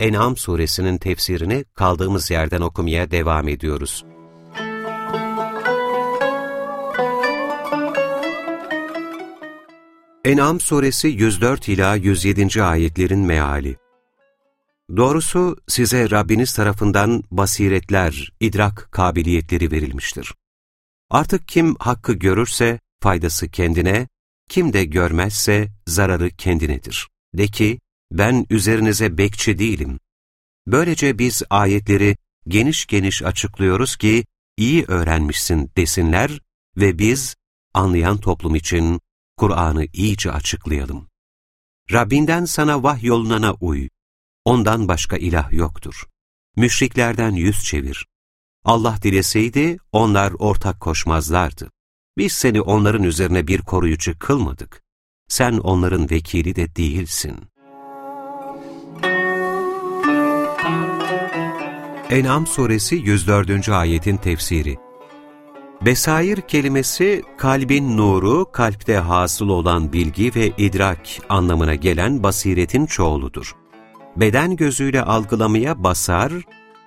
En'am suresinin tefsirini kaldığımız yerden okumaya devam ediyoruz. En'am suresi 104 ila 107. ayetlerin meali. Doğrusu size Rabbiniz tarafından basiretler, idrak kabiliyetleri verilmiştir. Artık kim hakkı görürse faydası kendine, kim de görmezse zararı kendinedir. De ki, ben üzerinize bekçi değilim. Böylece biz ayetleri geniş geniş açıklıyoruz ki, iyi öğrenmişsin desinler ve biz, anlayan toplum için Kur'an'ı iyice açıklayalım. Rabbinden sana vahyolunana uy. Ondan başka ilah yoktur. Müşriklerden yüz çevir. Allah dileseydi onlar ortak koşmazlardı. Biz seni onların üzerine bir koruyucu kılmadık. Sen onların vekili de değilsin. En'am suresi 104. ayetin tefsiri Besair kelimesi kalbin nuru, kalpte hasıl olan bilgi ve idrak anlamına gelen basiretin çoğuludur. Beden gözüyle algılamaya basar,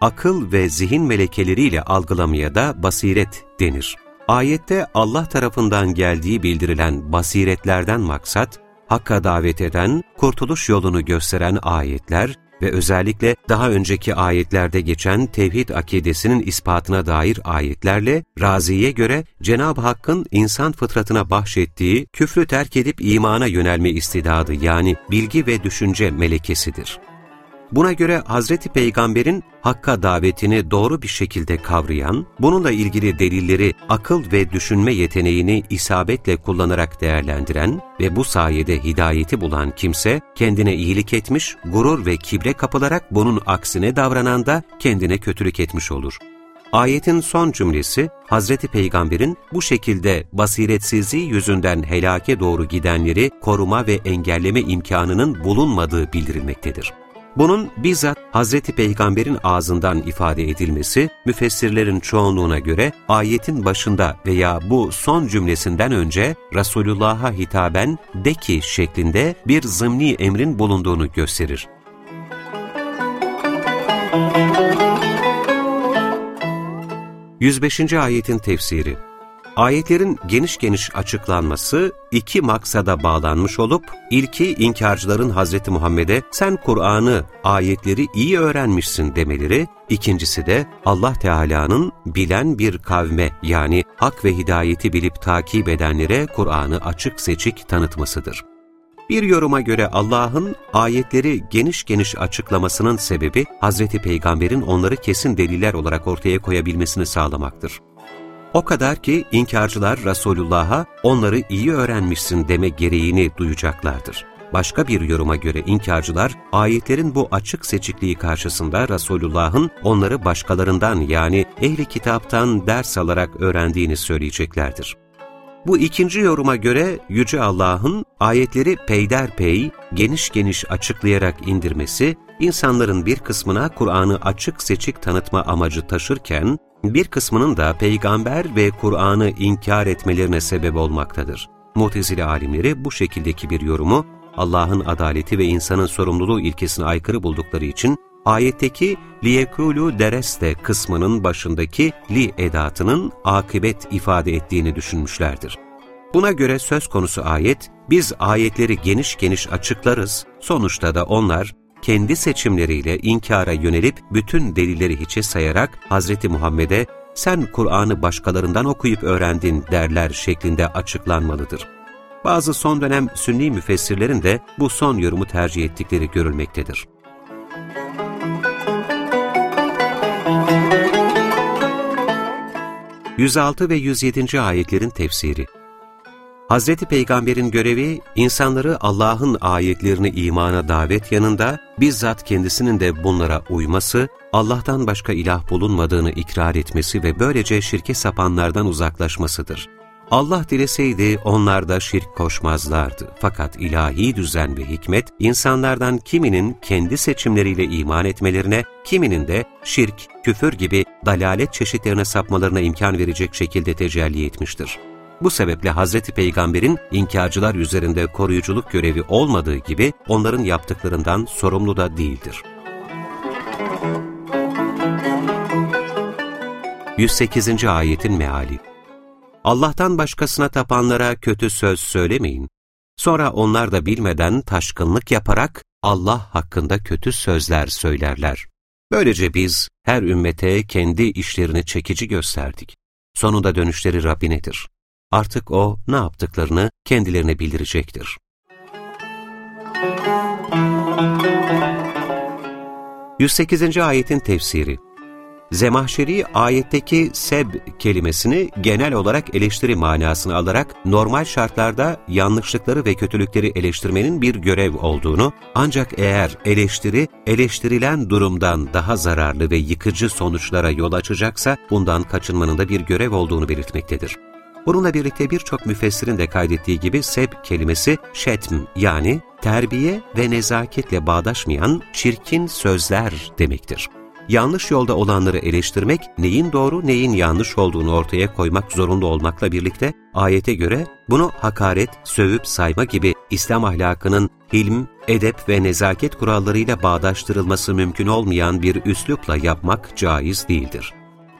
akıl ve zihin melekeleriyle algılamaya da basiret denir. Ayette Allah tarafından geldiği bildirilen basiretlerden maksat, Hakk'a davet eden, kurtuluş yolunu gösteren ayetler ve özellikle daha önceki ayetlerde geçen tevhid akidesinin ispatına dair ayetlerle, Razi'ye göre Cenab-ı Hakk'ın insan fıtratına bahşettiği küfrü terk edip imana yönelme istidadı yani bilgi ve düşünce melekesidir. Buna göre Hazreti Peygamber'in Hakk'a davetini doğru bir şekilde kavrayan, bununla ilgili delilleri akıl ve düşünme yeteneğini isabetle kullanarak değerlendiren ve bu sayede hidayeti bulan kimse, kendine iyilik etmiş, gurur ve kibre kapılarak bunun aksine davranan da kendine kötülük etmiş olur. Ayetin son cümlesi, Hazreti Peygamber'in bu şekilde basiretsizliği yüzünden helake doğru gidenleri koruma ve engelleme imkanının bulunmadığı bildirilmektedir. Bunun bizzat Hz. Peygamber'in ağzından ifade edilmesi, müfessirlerin çoğunluğuna göre ayetin başında veya bu son cümlesinden önce Resulullah'a hitaben de ki şeklinde bir zımni emrin bulunduğunu gösterir. Yüz ayetin tefsiri Ayetlerin geniş geniş açıklanması iki maksada bağlanmış olup, ilki inkarcıların Hz. Muhammed'e sen Kur'an'ı, ayetleri iyi öğrenmişsin demeleri, ikincisi de Allah Teala'nın bilen bir kavme yani hak ve hidayeti bilip takip edenlere Kur'an'ı açık seçik tanıtmasıdır. Bir yoruma göre Allah'ın ayetleri geniş geniş açıklamasının sebebi Hz. Peygamber'in onları kesin deliller olarak ortaya koyabilmesini sağlamaktır. O kadar ki inkarcılar Resulullah'a onları iyi öğrenmişsin deme gereğini duyacaklardır. Başka bir yoruma göre inkarcılar, ayetlerin bu açık seçikliği karşısında Resulullah'ın onları başkalarından yani ehli kitaptan ders alarak öğrendiğini söyleyeceklerdir. Bu ikinci yoruma göre Yüce Allah'ın ayetleri peyderpey, geniş geniş açıklayarak indirmesi, insanların bir kısmına Kur'an'ı açık seçik tanıtma amacı taşırken, bir kısmının da peygamber ve Kur'an'ı inkar etmelerine sebep olmaktadır. Mutezile alimleri bu şekildeki bir yorumu Allah'ın adaleti ve insanın sorumluluğu ilkesine aykırı buldukları için ayetteki liyekulu dereste kısmının başındaki li edatının akıbet ifade ettiğini düşünmüşlerdir. Buna göre söz konusu ayet, biz ayetleri geniş geniş açıklarız, sonuçta da onlar kendi seçimleriyle inkara yönelip bütün delilleri hiçe sayarak Hz. Muhammed'e sen Kur'an'ı başkalarından okuyup öğrendin derler şeklinde açıklanmalıdır. Bazı son dönem sünni müfessirlerin de bu son yorumu tercih ettikleri görülmektedir. Yüz ve 107. ayetlerin tefsiri Hazreti Peygamber'in görevi, insanları Allah'ın ayetlerini imana davet yanında, bizzat kendisinin de bunlara uyması, Allah'tan başka ilah bulunmadığını ikrar etmesi ve böylece şirke sapanlardan uzaklaşmasıdır. Allah dileseydi onlar da şirk koşmazlardı. Fakat ilahi düzen ve hikmet, insanlardan kiminin kendi seçimleriyle iman etmelerine, kiminin de şirk, küfür gibi dalalet çeşitlerine sapmalarına imkan verecek şekilde tecelli etmiştir. Bu sebeple Hazreti Peygamber'in inkarcılar üzerinde koruyuculuk görevi olmadığı gibi onların yaptıklarından sorumlu da değildir. 108. Ayetin Meali Allah'tan başkasına tapanlara kötü söz söylemeyin. Sonra onlar da bilmeden taşkınlık yaparak Allah hakkında kötü sözler söylerler. Böylece biz her ümmete kendi işlerini çekici gösterdik. Sonunda dönüşleri Rabbinedir. Artık O ne yaptıklarını kendilerine bildirecektir. 108. ayetin tefsiri Zemahşeri ayetteki seb kelimesini genel olarak eleştiri manasını alarak normal şartlarda yanlışlıkları ve kötülükleri eleştirmenin bir görev olduğunu ancak eğer eleştiri eleştirilen durumdan daha zararlı ve yıkıcı sonuçlara yol açacaksa bundan kaçınmanın da bir görev olduğunu belirtmektedir. Bununla birlikte birçok müfessirin de kaydettiği gibi seb kelimesi şetm yani terbiye ve nezaketle bağdaşmayan çirkin sözler demektir yanlış yolda olanları eleştirmek, neyin doğru neyin yanlış olduğunu ortaya koymak zorunda olmakla birlikte, ayete göre bunu hakaret, sövüp sayma gibi İslam ahlakının hilm, edep ve nezaket kurallarıyla bağdaştırılması mümkün olmayan bir üslupla yapmak caiz değildir.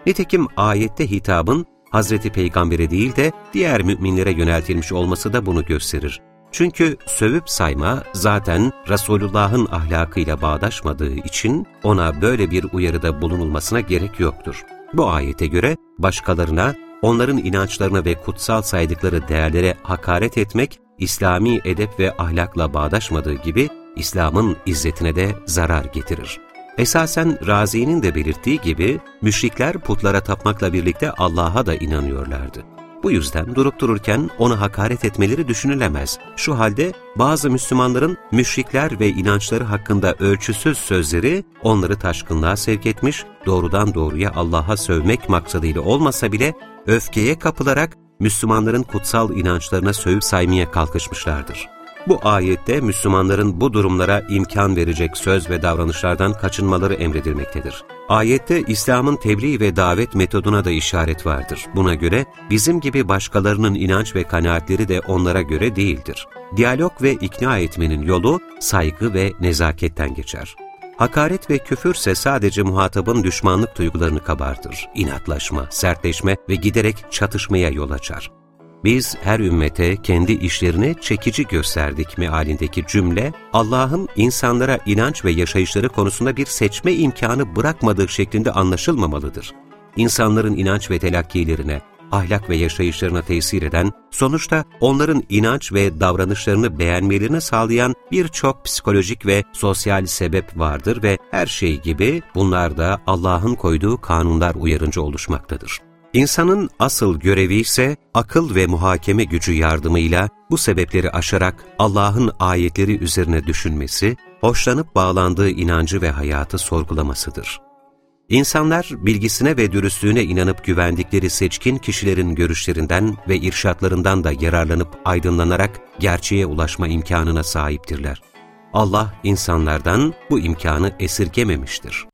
Nitekim ayette hitabın Hz. Peygamber'e değil de diğer müminlere yöneltilmiş olması da bunu gösterir. Çünkü sövüp sayma zaten Resulullah'ın ahlakıyla bağdaşmadığı için ona böyle bir uyarıda bulunulmasına gerek yoktur. Bu ayete göre başkalarına, onların inançlarına ve kutsal saydıkları değerlere hakaret etmek, İslami edep ve ahlakla bağdaşmadığı gibi İslam'ın izzetine de zarar getirir. Esasen Razi'nin de belirttiği gibi müşrikler putlara tapmakla birlikte Allah'a da inanıyorlardı. Bu yüzden durup dururken onu hakaret etmeleri düşünülemez. Şu halde bazı Müslümanların müşrikler ve inançları hakkında ölçüsüz sözleri onları taşkınlığa sevk etmiş, doğrudan doğruya Allah'a sövmek maksadıyla olmasa bile öfkeye kapılarak Müslümanların kutsal inançlarına sövüp saymaya kalkışmışlardır. Bu ayette Müslümanların bu durumlara imkan verecek söz ve davranışlardan kaçınmaları emredilmektedir. Ayette İslam'ın tebliğ ve davet metoduna da işaret vardır. Buna göre bizim gibi başkalarının inanç ve kanaatleri de onlara göre değildir. Diyalog ve ikna etmenin yolu saygı ve nezaketten geçer. Hakaret ve küfürse sadece muhatabın düşmanlık duygularını kabartır, inatlaşma, sertleşme ve giderek çatışmaya yol açar. Biz her ümmete kendi işlerini çekici gösterdik mealindeki cümle, Allah'ın insanlara inanç ve yaşayışları konusunda bir seçme imkanı bırakmadığı şeklinde anlaşılmamalıdır. İnsanların inanç ve telakkilerine, ahlak ve yaşayışlarına tesir eden, sonuçta onların inanç ve davranışlarını beğenmelerini sağlayan birçok psikolojik ve sosyal sebep vardır ve her şey gibi bunlar da Allah'ın koyduğu kanunlar uyarınca oluşmaktadır. İnsanın asıl görevi ise akıl ve muhakeme gücü yardımıyla bu sebepleri aşarak Allah'ın ayetleri üzerine düşünmesi, hoşlanıp bağlandığı inancı ve hayatı sorgulamasıdır. İnsanlar bilgisine ve dürüstlüğüne inanıp güvendikleri seçkin kişilerin görüşlerinden ve irşatlarından da yararlanıp aydınlanarak gerçeğe ulaşma imkanına sahiptirler. Allah insanlardan bu imkanı esirgememiştir.